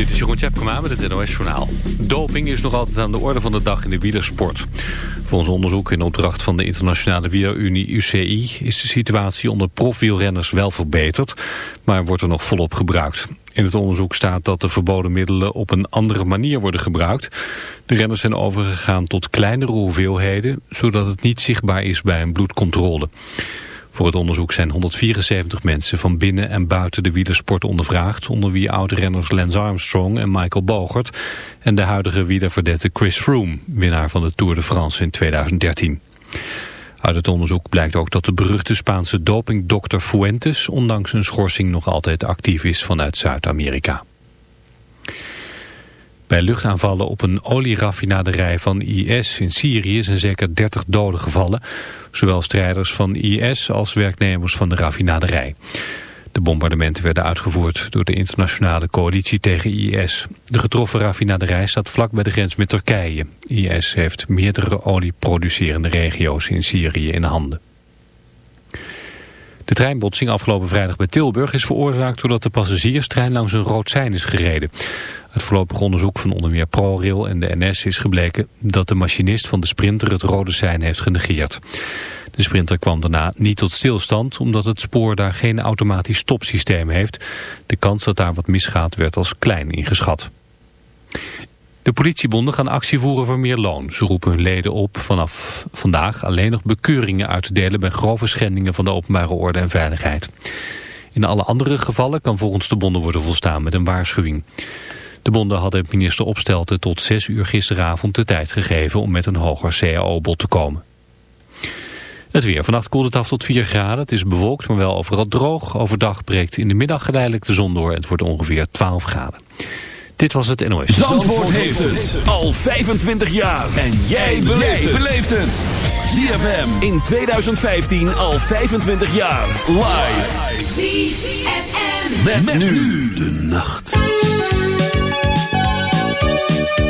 Dit is Jeroen Tjepkema met het NOS Journaal. Doping is nog altijd aan de orde van de dag in de wielersport. Volgens onderzoek in opdracht van de internationale wielerunie UCI... is de situatie onder profwielrenners wel verbeterd... maar wordt er nog volop gebruikt. In het onderzoek staat dat de verboden middelen op een andere manier worden gebruikt. De renners zijn overgegaan tot kleinere hoeveelheden... zodat het niet zichtbaar is bij een bloedcontrole. Voor het onderzoek zijn 174 mensen van binnen en buiten de wielersport ondervraagd, onder wie oud-renners Lance Armstrong en Michael Bogert en de huidige wielerverdette Chris Froome, winnaar van de Tour de France in 2013. Uit het onderzoek blijkt ook dat de beruchte Spaanse dopingdokter Fuentes ondanks een schorsing nog altijd actief is vanuit Zuid-Amerika. Bij luchtaanvallen op een olieraffinaderij van IS in Syrië zijn zeker 30 doden gevallen. Zowel strijders van IS als werknemers van de raffinaderij. De bombardementen werden uitgevoerd door de internationale coalitie tegen IS. De getroffen raffinaderij staat vlak bij de grens met Turkije. IS heeft meerdere olieproducerende regio's in Syrië in handen. De treinbotsing afgelopen vrijdag bij Tilburg is veroorzaakt doordat de passagierstrein langs een rood sein is gereden. Het voorlopig onderzoek van onder meer ProRail en de NS is gebleken dat de machinist van de Sprinter het rode sein heeft genegeerd. De Sprinter kwam daarna niet tot stilstand omdat het spoor daar geen automatisch stopsysteem heeft. De kans dat daar wat misgaat werd als klein ingeschat. De politiebonden gaan actie voeren voor meer loon. Ze roepen hun leden op vanaf vandaag alleen nog bekeuringen uit te delen bij grove schendingen van de openbare orde en veiligheid. In alle andere gevallen kan volgens de bonden worden volstaan met een waarschuwing. De bonden hadden minister Opstelten tot 6 uur gisteravond de tijd gegeven om met een hoger CAO-bod te komen. Het weer. Vannacht koelt het af tot 4 graden. Het is bewolkt, maar wel overal droog. Overdag breekt in de middag geleidelijk de zon door. En het wordt ongeveer 12 graden. Dit was het NOS. Zandvoort, Zandvoort heeft het al 25 jaar. En jij beleeft het. ZFM in 2015 al 25 jaar. Live. ZFM. Met, met nu de nacht. Herhaalt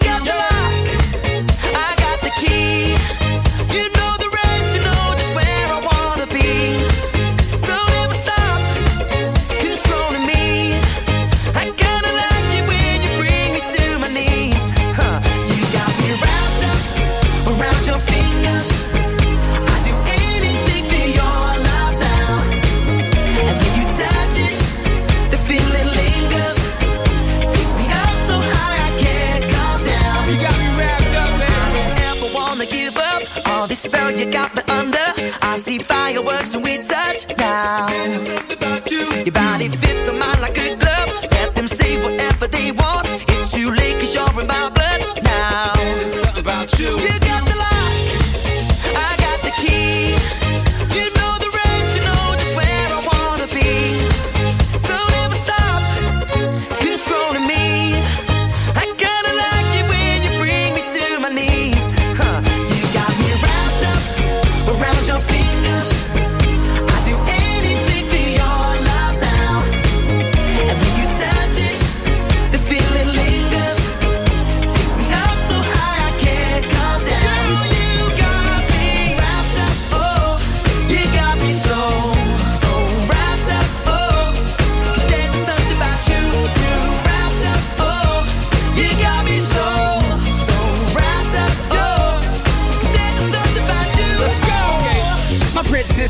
now. Just something about you. Your body fits on mine like a glove. Let them say whatever they want. It's too late cause you're in my blood now. Just something about you. You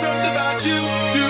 Something about you. you.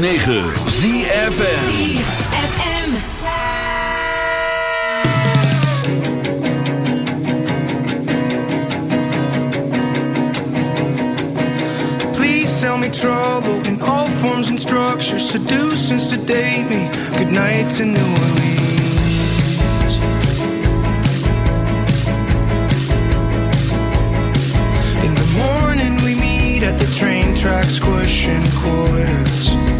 106.9 ZFM Tell me trouble in all forms and structures. Seduce and sedate me. Good night to New Orleans. In the morning we meet at the train tracks Squishing quarters.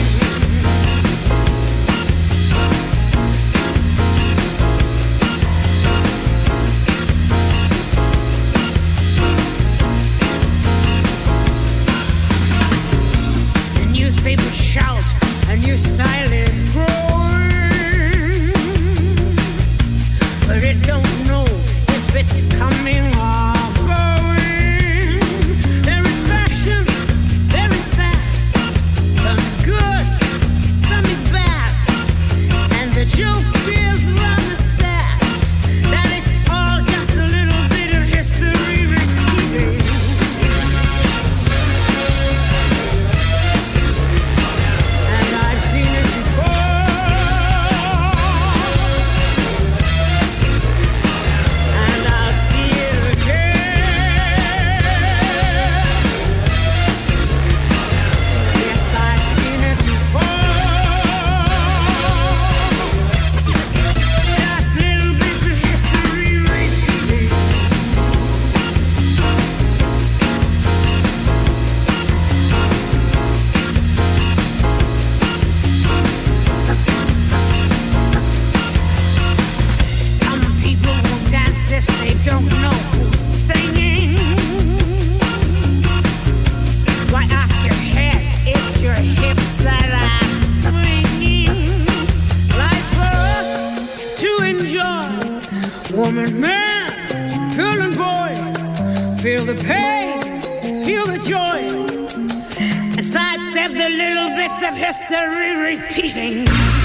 Woman, man, girl boy, feel the pain, feel the joy. and sidestep the little bits of history repeating.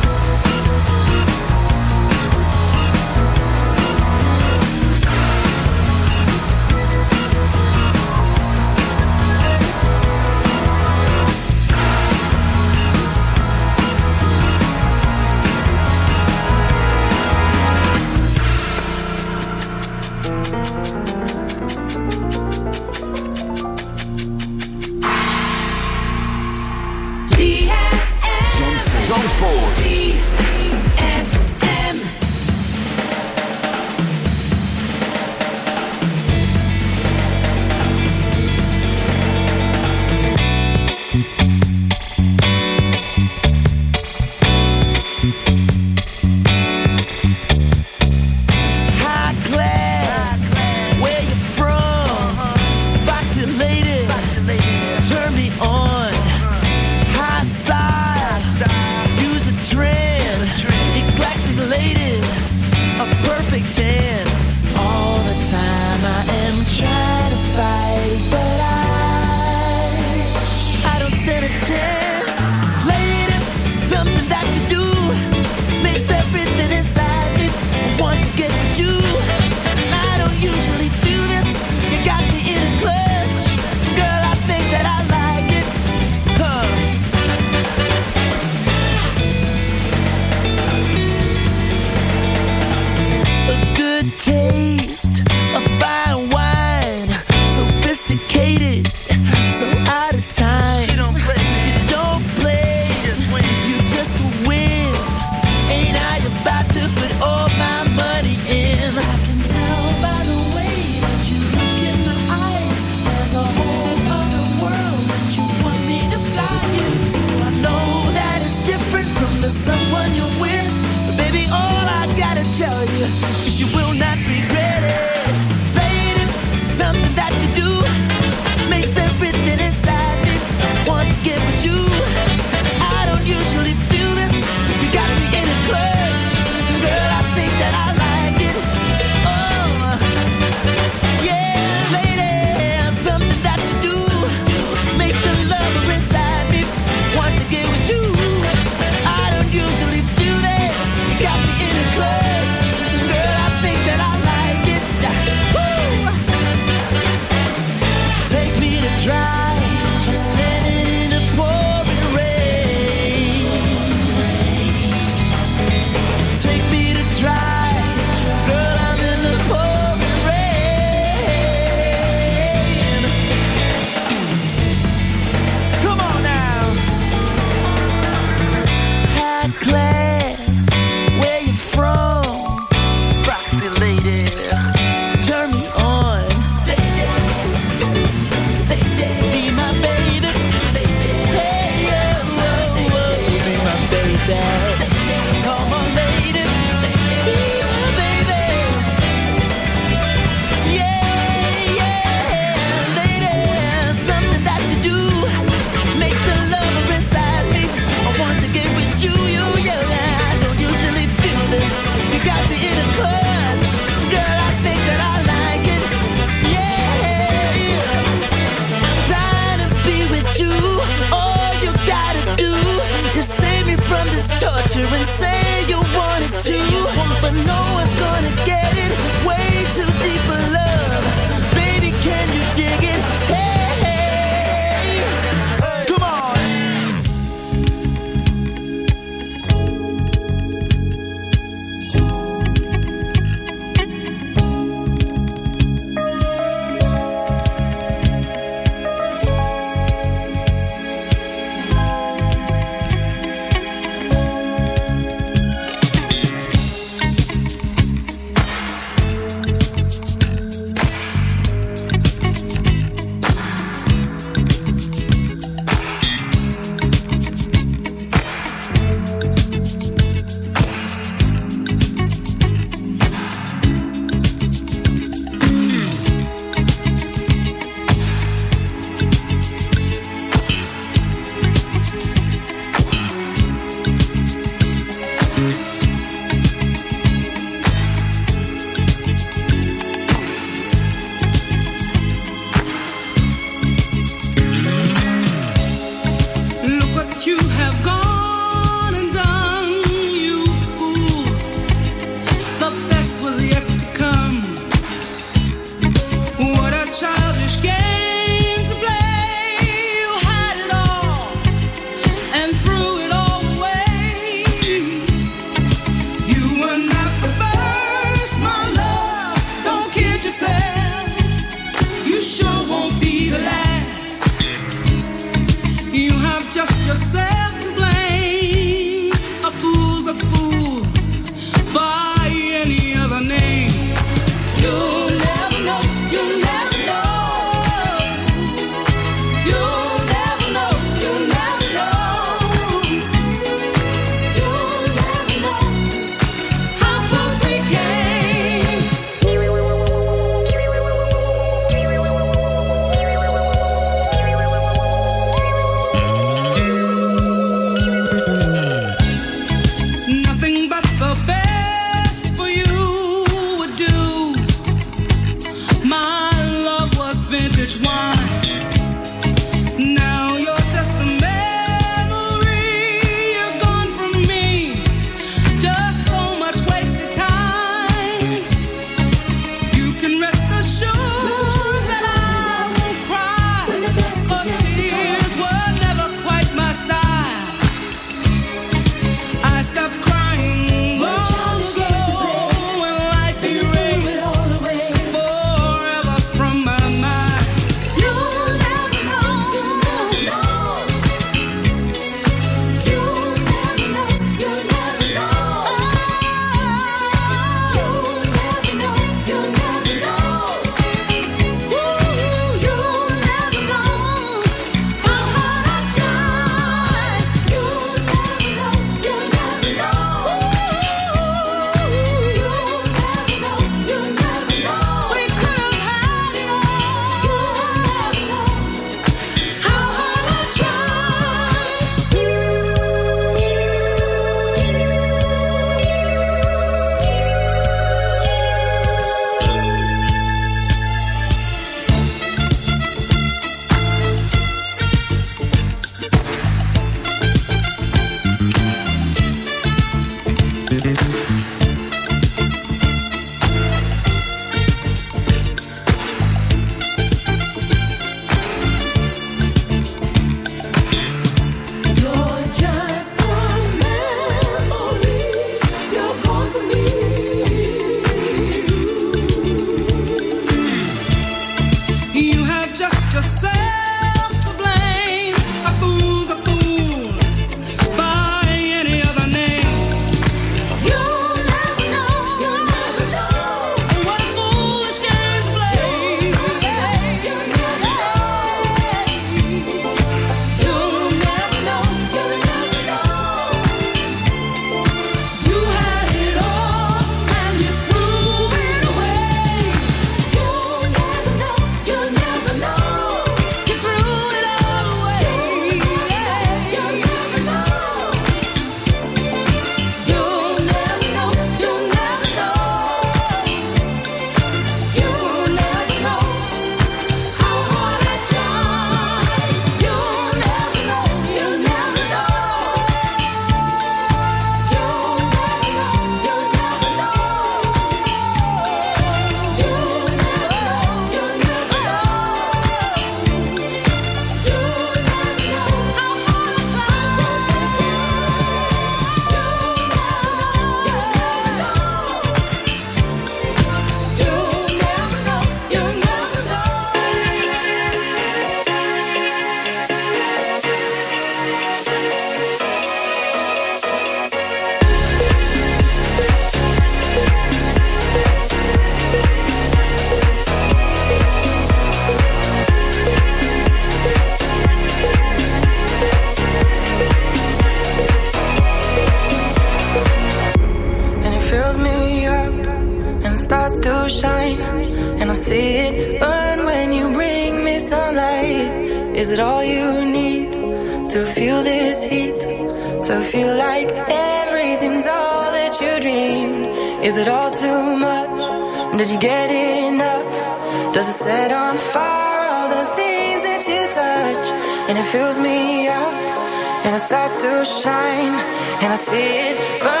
and I see it.